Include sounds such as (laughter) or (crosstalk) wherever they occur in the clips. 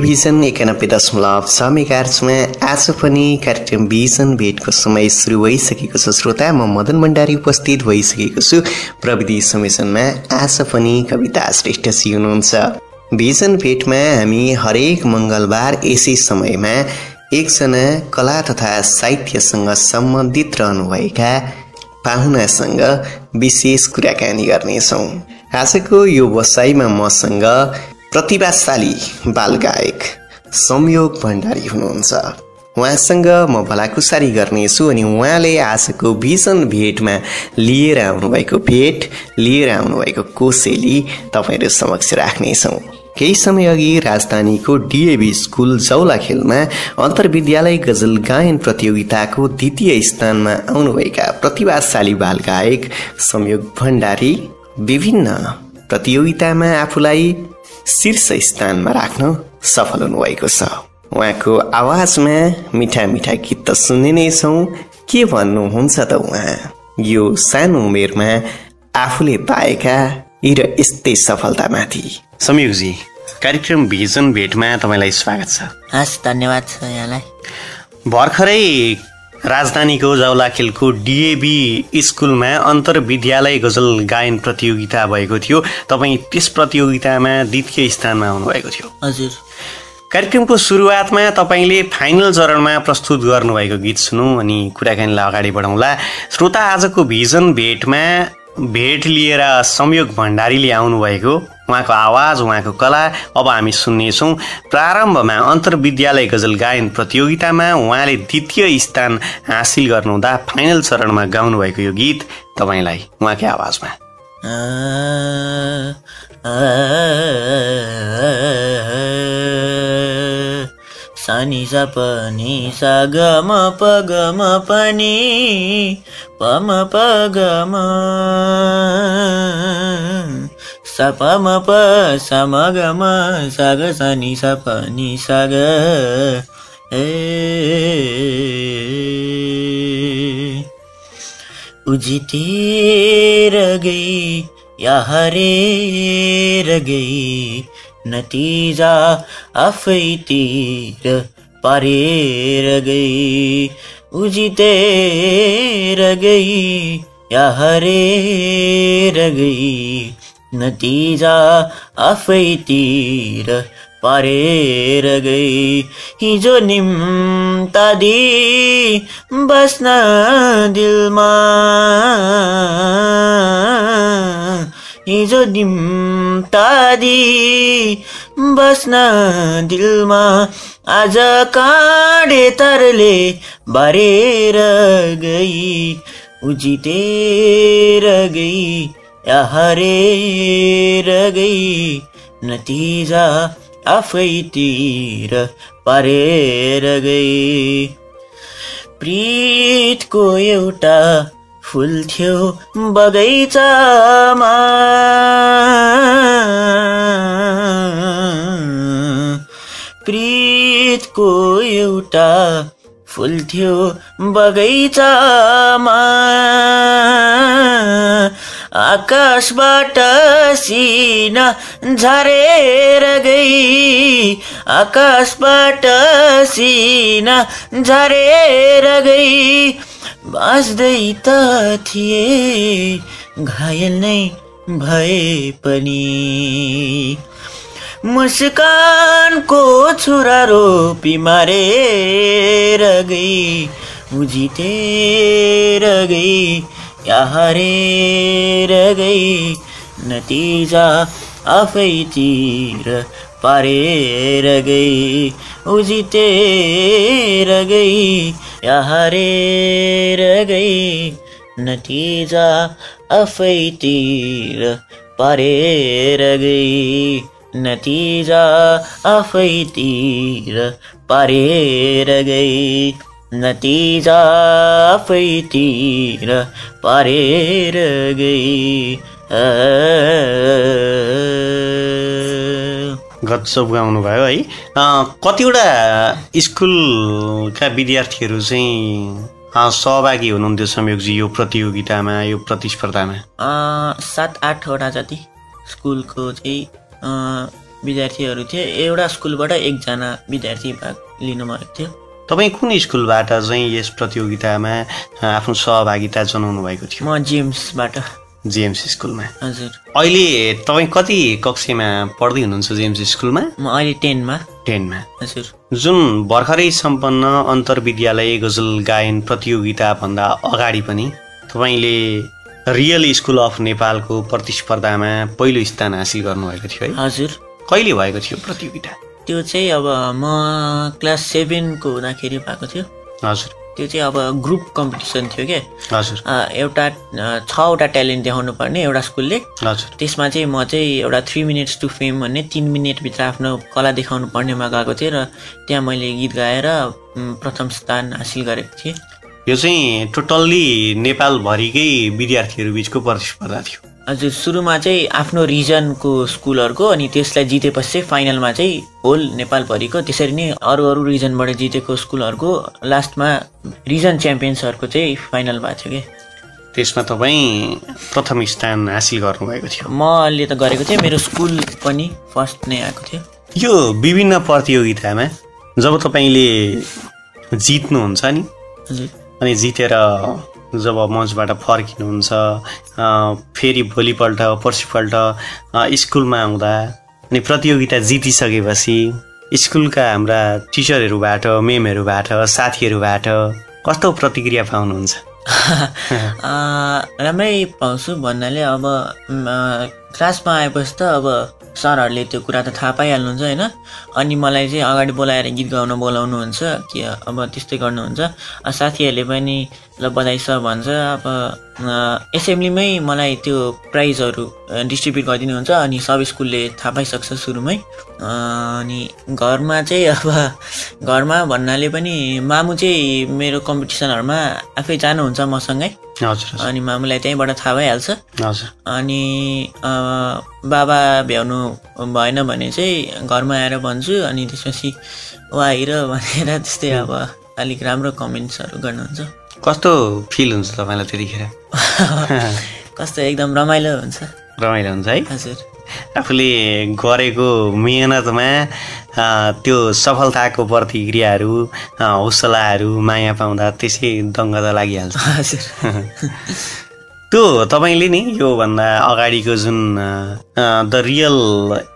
Vision एकानब्बे दशमलव छ मेगार्चमा आज पनि कार्यक्रम भिजन भेटको समय सुरु भइसकेको छ। श्रोता म मदन भण्डारी उपस्थित भइसकेको छु। प्रविधि समेसनमा आज पनि कविता श्रेष्ठजी हुनुहुन्छ। भिजन भेटमा हामी हरेक मङ्गलबार यसै समयमा एकजना कला तथा साहित्यसँग सम्बन्धित रहनुभएका पाहुनासँग विशेष कुराकानी गर्नेछौँ। आजको यो वसाइमा मसँग प्रतिभाशाली बालगायक संयोग भण्डारी हुनुहुन्छ। उहाँसँग म भलाकुसारी गर्नेछु अनि उहाँले आजको भिजन भेटमा लिएर आउनुभएको भेट लिएर आउनुभएको कोसेली तपाईँहरू समक्ष राख्नेछौँ। केही समय अघि राजधानीको डिएबी स्कुल जौलाखेलमा अन्तर्विद्यालय गजल गायन प्रतियोगिताको द्वितीय स्थानमा आउनुभएका प्रतिभाशाली बालगायक संयोग भण्डारी विभिन्न प्रतियोगितामा आफूलाई शीर्ष स्थानमा राख्न सफल हुनुभएको छ। उहाँको आवाजमा मिठा मिठा गीत त सुन्ने नै छौँ। के भन्नुहुन्छ त उहाँ? यो सानो उमेरमा आफूले पाएका यी र यस्तै सफलतामाथि। संयोगजी कार्यक्रम भिजन भेटमा तपाईँलाई स्वागत छ। हस् धन्यवाद छ यहाँलाई। भर्खरै राजधानीको जाउलाखेलको डिएबी स्कुलमा अन्तर्विद्यालय गजल गायन प्रतियोगिता भएको थियो। तपाईँ त्यस प्रतियोगितामा द्वितीय स्थानमा आउनुभएको थियो। हजुर। कार्यक्रमको सुरुवातमा तपाईँले फाइनल चरणमा प्रस्तुत गर्नुभएको गीत सुनौँ अनि कुराकानीलाई अगाडि बढाउँला। श्रोता आजको भिजन भेटमा भेट लिएर संयोग भण्डारीले आउनुभएको उहाँको आवाज उहाँको कला अब हामी सुन्नेछौँ प्रारम्भमा अन्तर्विद्यालय गजल गायन प्रतियोगितामा उहाँले द्वितीय स्थान हासिल गर्नुहुँदा फाइनल चरणमा गाउनुभएको यो गीत तपाईँलाई उहाँकै आवाजमा सानी सा पनि सा ग म प ग म पनि प म प ग म सा प म प सा म ग म सा ग सा नि सा प नि सा ग ए। उजितेर गई या हरेर गई नतिजा आफैतिर पारेर गई उजितेर गई या हरेर गई। नतिजा आफैतिर पारेर गई हिजो निम्तादी बस्न दिलमा। हिजो निम्तादी बस्न दिलमा आज काँडे तरले बारेर गई उजितेर गई या हरेर गई नतिजा आफैतिर पारेर गई। प्रीतको एउटा फुल थियो बगैँचामा प्रीतको एउटा फुल थियो बगैँचामा आकाशबाट सिना झरेर गई आकाशबाट सिना झरेर गई बाँच्दै त थिए घायल नै भए पनि। मुस्कानको छुरा रोपी मारेर गई उजितेर गई या हरेर गई नतिजा आफैतिर पारेर गई उजितेर गई या हारेर गई नतिजा आफैतिर पारेर गई नतिजा आफैतिर पारेर गई नतिजा आफैतिर पारेर गई आ, गजब गाउनु भयो है कतिवटा स्कुलका विद्यार्थीहरू चाहिँ सहभागी हुनुहुन्थ्यो संयोगजी यो प्रतियोगितामा यो प्रतिस्पर्धामा? सात आठवटा जति स्कुलको चाहिँ विद्यार्थीहरू थिए। एउटा स्कुलबाट एकजना विद्यार्थी भाग लिनुभएको थियो। तपाईँ कुन स्कुलबाट चाहिँ यस प्रतियोगितामा आफ्नो सहभागिता जनाउनु भएको थियो? म जेम्सबाट। जेम्स स्कुलमा। हजुर। अहिले तपाईँ कति कक्षामा पढ्दै हुनुहुन्छ जेम्स स्कुलमा? म अहिले टेनमा। टेनमा। हजुर। जुन भर्खरै सम्पन्न अन्तर्विद्यालय गजल गायन प्रतियोगिताभन्दा अगाडि पनि तपाईँले रियल स्कुल अफ नेपालको प्रतिस्पर्धामा पहिलो स्थान हासिल गर्नुभएको थियो है। हजुर। कहिले भएको थियो प्रतियोगिता? त्यो चाहिँ अब म क्लास सेभेनको हुँदाखेरि भएको थियो। हजुर। त्यो चाहिँ अब ग्रुप कम्पिटिसन थियो क्या हजुर। एउटा छवटा ट्यालेन्ट देखाउनु पर्ने एउटा स्कुलले हजुर। त्यसमा चाहिँ म चाहिँ एउटा थ्री मिनट्स टु फेम भन्ने तिन मिनटभित्र आफ्नो कला देखाउनु पर्नेमा गएको थिएँ र त्यहाँ मैले गीत गाएर प्रथम स्थान हासिल गरेको थिएँ। यो चाहिँ टोटल्ली नेपालभरिकै विद्यार्थीहरू बिचको प्रतिस्पर्धा थियो। हजुर सुरुमा चाहिँ आफ्नो रिजनको स्कुलहरूको अनि त्यसलाई जितेपछि चाहिँ फाइनलमा चाहिँ होल नेपालभरिको त्यसरी नै अरू अरू रिजनबाट जितेको स्कुलहरूको लास्टमा रिजन च्याम्पियन्सहरूको चाहिँ फाइनल भएको थियो कि। त्यसमा तपाईँ प्रथम स्थान हासिल गर्नुभएको थियो। मैले त गरेको थिएँ मेरो स्कुल पनि फर्स्ट नै आएको थियो। यो विभिन्न प्रतियोगितामा जब तपाईँले जित्नुहुन्छ नि अनि जितेर जब मञ्चबाट फर्किनुहुन्छ फेरि भोलिपल्ट पर्सिपल्ट स्कुलमा आउँदा अनि प्रतियोगिता जितिसकेपछि स्कुलका हाम्रा टिचरहरूबाट मेमहरूबाट साथीहरूबाट कस्तो प्रतिक्रिया पाउनुहुन्छ? (laughs) राम्रै पाउँछु भन्नाले अब क्लासमा आएपछि त अब सरहरूले त्यो कुरा त थाहा पाइहाल्नुहुन्छ होइन? अनि मलाई चाहिँ अगाडि बोलाएर गीत गाउन बोलाउनुहुन्छ कि अब त्यस्तै गर्नुहुन्छ। साथीहरूले पनि ल बधाई छ भन्छ। अब एसेम्ब्लीमै मलाई त्यो प्राइजहरू डिस्ट्रिब्युट गरिदिनुहुन्छ अनि सब स्कुलले थाहा पाइसक्छ सुरुमै। अनि घरमा चाहिँ अब घरमा भन्नाले पनि मामु चाहिँ मेरो कम्पिटिसनहरूमा आफै जानुहुन्छ मसँगै। अनि मामुलाई त्यहीँबाट थाहा भइहाल्छ। हजुर। अनि बाबा भ्याउनु भएन भने चाहिँ घरमा आएर भन्छु अनि त्यसपछि वा हिरो भनेर त्यस्तै अब अलिक राम्रो कमेन्ट्सहरू गर्नुहुन्छ। कस्तो फिल हुन्छ तपाईँलाई त्यतिखेर? (laughs) कस्तो एकदम रमाइलो हुन्छ। रमाइलो हुन्छ है? हजुर। आफूले गरेको मेहनतमा त्यो सफलताको प्रतिक्रियाहरू हौसलाहरू माया पाउँदा त्यसै दङ्ग त लागिहाल्छ। (laughs) हजुर। (laughs) त्यो तपाईँले नि योभन्दा अगाडिको जुन द रियल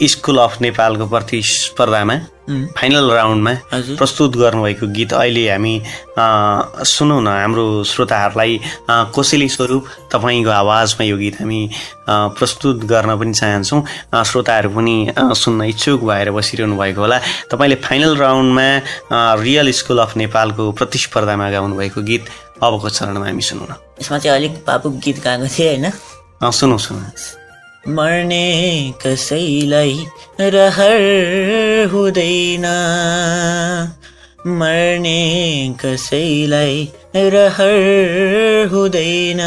स्कुल अफ नेपालको प्रतिस्पर्धामा फाइनल राउन्डमा हजुर। प्रस्तुत गर्नुभएको गीत अहिले हामी सुनौ न हाम्रो श्रोताहरूलाई कोसेली स्वरूप तपाईँको आवाजमा यो गीत हामी प्रस्तुत गर्न पनि चाहन्छौँ। श्रोताहरू पनि सुन्न इच्छुक भएर बसिरहनु भएको होला। तपाईँले फाइनल राउन्डमा रियल स्कुल अफ नेपालको प्रतिस्पर्धामा गाउनुभएको गीत अबको चरणमा हामी सुनौ न। यसमा चाहिँ अलिक बाबुक गीत गाएको थिएँ होइन? सुनौ सुनौ। मर्ने कसैलाई रहर हुँदैन मर्ने कसैलाई रहर हुँदैन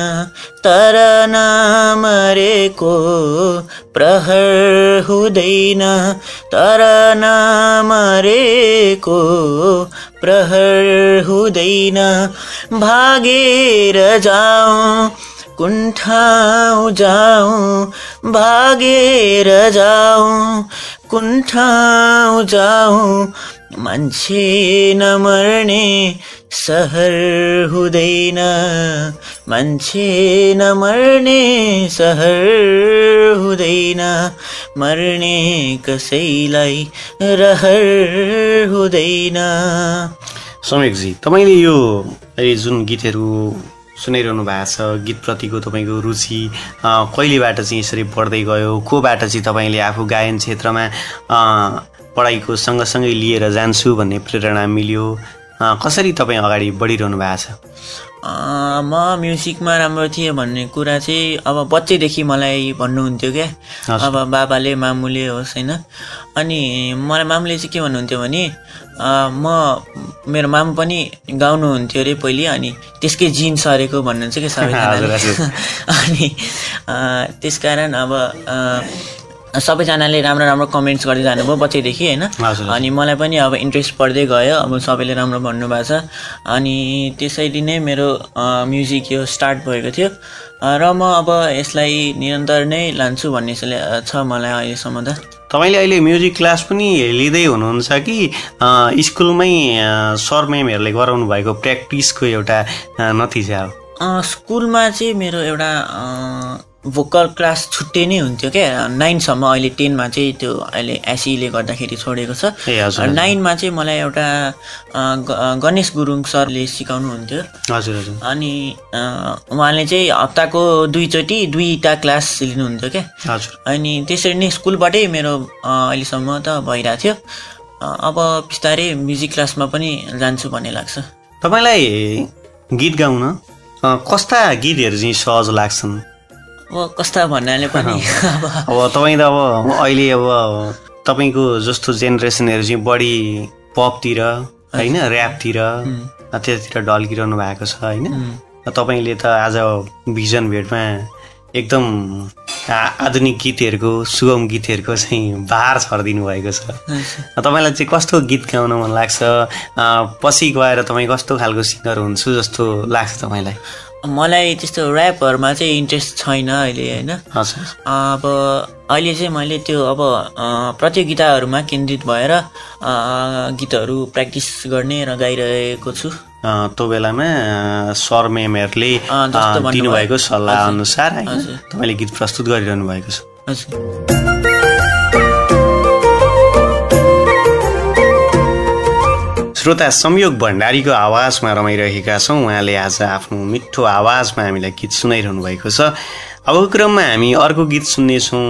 तर नमरेको प्रहर हुँदैन तर नमरेको प्रहर हुँदैन भागेर जाउँ कुन ठाउँ जाउँ भागेर जाउँ। कुन ठाउँ जाउँ मान्छे नमर्ने सहर हुँदैन। मान्छे नमर्ने सहर हुँदैन। मर्ने कसैलाई रहर हुँदैन। समीकजी तपाईँले यो जुन गीतहरू सुनाइरहनु भएको छ। गीतप्रतिको तपाईँको रुचि कहिलेबाट चाहिँ यसरी बढ्दै गयो? कोबाट चाहिँ तपाईँले आफू गायन क्षेत्रमा पढाइको सँगसँगै लिएर जान्छु भन्ने प्रेरणा मिल्यो? कसरी तपाईँ अगाडि बढिरहनु भएको छ? म म्युजिकमा राम्रो थिएँ भन्ने कुरा चाहिँ अब बच्चैदेखि मलाई भन्नुहुन्थ्यो क्या। अब बाबाले मामुले होस् होइन? अनि मलाई मामुले चाहिँ के भन्नुहुन्थ्यो भने म मेरो मामु पनि गाउनुहुन्थ्यो अरे पहिले अनि त्यसकै जिन सरेको भन्नुहुन्छ कि। (laughs) सबैजनाले (laughs) अनि अँ, त्यसकारण अब सबैजनाले राम्रो राम्रो कमेन्ट्स गर्दै जानुभयो बच्चैदेखि होइन। अनि मलाई पनि अब इन्ट्रेस्ट पर्दै गयो अब सबैले राम्रो भन्नुभएको छ। अनि त्यसैले नै मेरो म्युजिक यो स्टार्ट भएको थियो। र म अब यसलाई निरन्तर नै लान्छु भन्ने छ मलाई अहिलेसम्म त। तपाईँले अहिले म्युजिक क्लास पनि लिँदै हुनुहुन्छ कि स्कुलमै सर म्यामहरूले गराउनु भएको प्र्याक्टिसको एउटा नतिजा हो? स्कुलमा चाहिँ मेरो एउटा भोकल क्लास छुट्टै नै हुन्थ्यो क्या। नाइनसम्म अहिले टेनमा चाहिँ त्यो अहिले एसीले गर्दाखेरि छोडेको छ। नाइनमा चाहिँ मलाई एउटा गणेश गुरुङ सरले सिकाउनुहुन्थ्यो हजुर हजुर। अनि उहाँले चाहिँ हप्ताको दुईचोटि दुईवटा क्लास लिनुहुन्थ्यो क्या। हजुर। अनि त्यसरी नै स्कुलबाटै मेरो अहिलेसम्म त भइरहेको थियो। अब बिस्तारै म्युजिक क्लासमा पनि जान्छु भन्ने लाग्छ। तपाईँलाई गीत गाउन कस्ता गीतहरू चाहिँ सहज लाग्छन्? अब कस्ता भन्नाले पनि (laughs) अब अब तपाईँ त अब अहिले अब तपाईँको जस्तो जेनेरेसनहरू चाहिँ बढी पपतिर होइन ऱ्यापतिर त्यतातिर ढल्किरहनु भएको छ होइन। तपाईँले त आज भिजन भेटमा एकदम आधुनिक गीतहरूको सुगम गीतहरूको चाहिँ भार छरिदिनु भएको छ। तपाईँलाई चाहिँ कस्तो गीत गाउन मन लाग्छ? पछि गएर तपाईँ कस्तो खालको सिङ्गर हुन्छु जस्तो लाग्छ तपाईँलाई? मलाई त्यस्तो ऱ्यापहरूमा चाहिँ इन्ट्रेस्ट छैन अहिले होइन? हजुर। अब अहिले चाहिँ मैले त्यो अब प्रतियोगिताहरूमा केन्द्रित भएर गीतहरू प्र्याक्टिस गर्ने र गाइरहेको छु। त्यो बेलामा सर भन्नुभयो। दिनुभएको सल्लाह। अनुसार होइन। तपाईँले गीत प्रस्तुत गरिरहनु भएको छ श्रोता संयोग भण्डारीको आवाजमा रमाइरहेका छौँ उहाँले आज आफ्नो मिठो आवाजमा हामीलाई गीत सुनाइरहनु भएको छ अबको क्रममा हामी अर्को गीत सुन्नेछौँ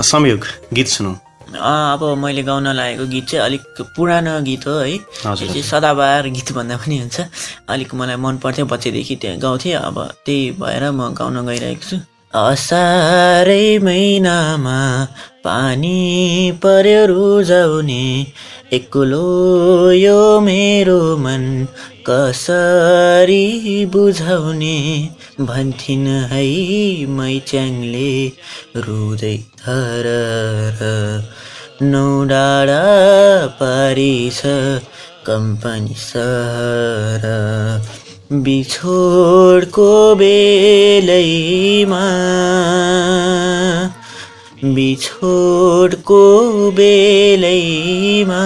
संयोग गीत सुनौँ अब मैले गाउन लागेको गीत चाहिँ अलिक पुरानो गीत हो है। त्यो चाहिँ सदाबहार गीत भन्दा पनि हुन्छ। अलिक मलाई मन पर्थ्यो बच्चैदेखि त्यो गाउँथेँ। अब त्यही भएर म गाउन गइरहेको छु। असारै महिनामा पानी पर्यो रुजाउने एक्लो यो मेरो मन कसरी बुझाउने? भन्थिन् है मैच्याङले रुँदै थरर नौ डाँडा पारी छ कम्पनी सहर। बिछोडको बेलैमा बिछोडको बेलैमा।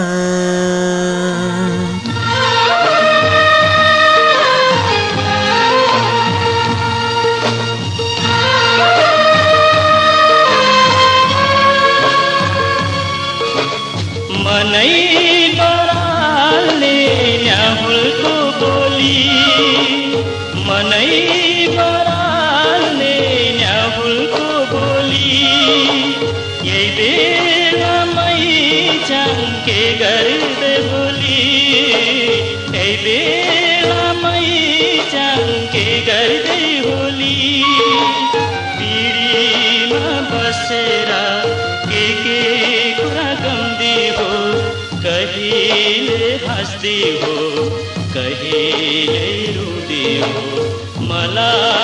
मला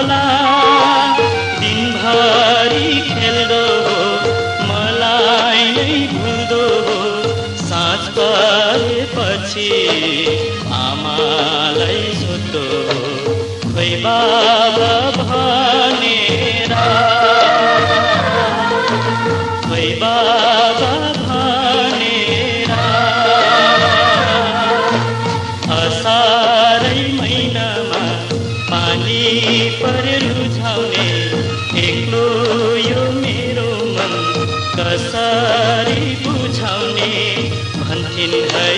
होला कसरी बुझाउने भन्थिन् है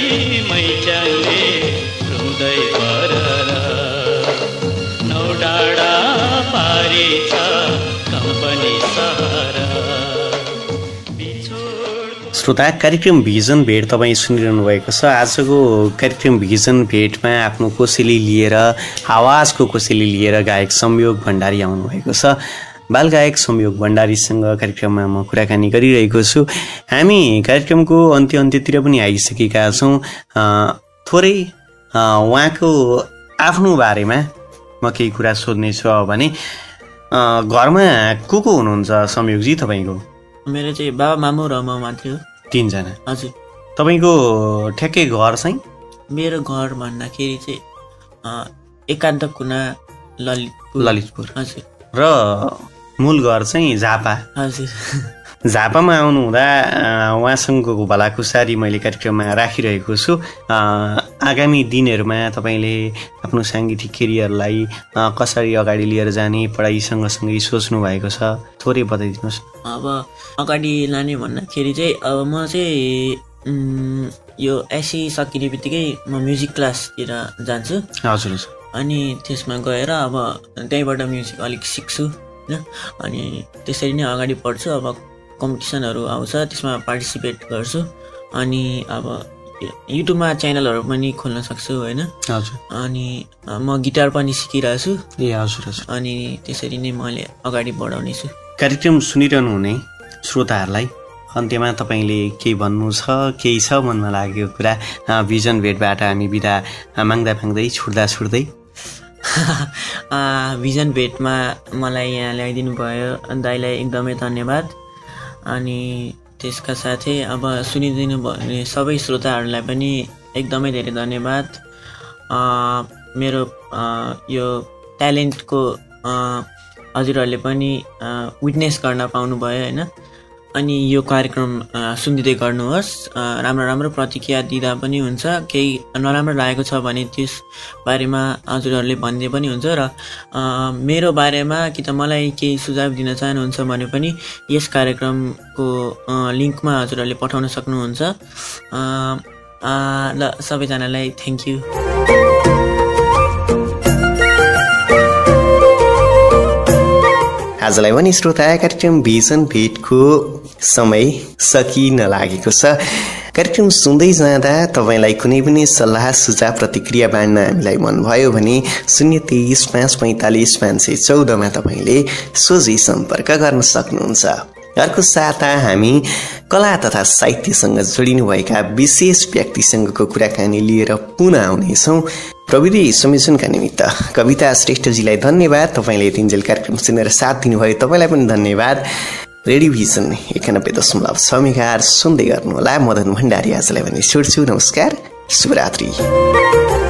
रुँदै परेर नौ डाँडा पारी छ कम्पनी श्रोता कार्यक्रम भिजन भेट तपाईँ सुनिरहनु भएको छ। आजको कार्यक्रम भिजन भेटमा आफ्नो कोसेली लिएर आवाजको कोसेली लिएर गायक संयोग भण्डारी आउनुभएको छ। बालगायक संयोग भण्डारीसँग कार्यक्रममा म कुराकानी गरिरहेको छु। हामी कार्यक्रमको अन्त्य अन्त्यतिर पनि आइसकेका छौँ। थोरै उहाँको आफ्नो बारेमा म केही कुरा सोध्नेछु भने घरमा को को हुनुहुन्छ संयोगजी तपाईँको? मेरो चाहिँ बाबा मामु र म मात्रै हो। तिनजना। हजुर। तपाईँको ठ्याक्कै घर चाहिँ? मेरो घर भन्दाखेरि चाहिँ एकान्त कुना ललितपुर। ललितपुर। हजुर। र मूल घर चाहिँ झापा। हजुर। झापामा आउनुहुँदा उहाँसँगको भलाकुसारी मैले कार्यक्रममा राखिरहेको छु। आगामी दिनहरूमा तपाईँले आफ्नो साङ्गीतिक केरियरलाई कसरी अगाडि लिएर जाने पढाइ सँगसँगै सोच्नु भएको छ थोरै बताइदिनुहोस् अब अगाडि लाने भन्दाखेरि चाहिँ अब म चाहिँ यो एससी सकिने बित्तिकै म म्युजिक क्लासतिर जान्छु। हजुर हजुर। अनि त्यसमा गएर अब त्यहीँबाट म्युजिक अलिक सिक्छु। होइन? अनि त्यसरी नै अगाडि बढ्छु अब कम्पिटिसनहरू आउँछ त्यसमा पार्टिसिपेट गर्छु। अनि अब युट्युबमा च्यानलहरू पनि खोल्न सक्छु होइन? हजुर। अनि म गिटार पनि सिकिरहेको छु ए हजुर हजुर। अनि त्यसरी नै मैले अगाडि बढाउने छु कार्यक्रम सुनिरहनु हुने श्रोताहरूलाई अन्त्यमा तपाईँले केही भन्नु छ केही छ मनमा लागेको कुरा भिजन भेटबाट हामी बिदा माग्दा माग्दै छुट्दा छुट्दै। (laughs) भिजन भेटमा मलाई यहाँ ल्याइदिनु भयो। दाईलाई एकदमै धन्यवाद। अनि त्यसका साथै अब सुनिदिनु भने सबै श्रोताहरूलाई पनि एकदमै धेरै धन्यवाद। मेरो यो ट्यालेन्टको हजुरहरूले पनि विटनेस गर्न पाउनुभयो होइन? अनि यो कार्यक्रम सुनिदिँदै गर्नुहोस्। राम्रो राम्रो प्रतिक्रिया दिँदा पनि हुन्छ। केही नराम्रो लागेको छ भने त्यस बारेमा हजुरहरूले भनिदिए पनि हुन्छ र मेरो बारेमा कि त मलाई केही सुझाव दिन चाहनुहुन्छ भने पनि यस कार्यक्रमको लिङ्कमा हजुरहरूले पठाउन सक्नुहुन्छ। ल सबैजनालाई थ्याङ्क यू आजलाई पनि श्रोता कार्यक्रम भिजन भेटको समय सकिन लागेको छ। कार्यक्रम सुन्दै जाँदा तपाईँलाई कुनै पनि सल्लाह सुझाव प्रतिक्रिया बाँड्न हामीलाई मन भयो भने शून्य तेइस पाँच पैँतालिस पाँच सय चौधमा तपाईँले सोझै सम्पर्क गर्न सक्नुहुन्छ। अर्को साता हामी कला तथा साहित्यसँग जोडिनुभएका विशेष व्यक्तिसँगको कुराकानी लिएर पुनः आउनेछौँ। प्रविधि संयोजनका निमित्त। कविता श्रेष्ठजीलाई धन्यवाद। तपाईँले तिनजेल कार्यक्रम सुनेर साथ दिनुभयो। तपाईँलाई पनि धन्यवाद। रेडिभिजन एकानब्बे दशमलव छ सुन्दै गर्नुहोला। मदन भण्डारी आजलाई भने छोड्छु। नमस्कार। शुभरात्रि।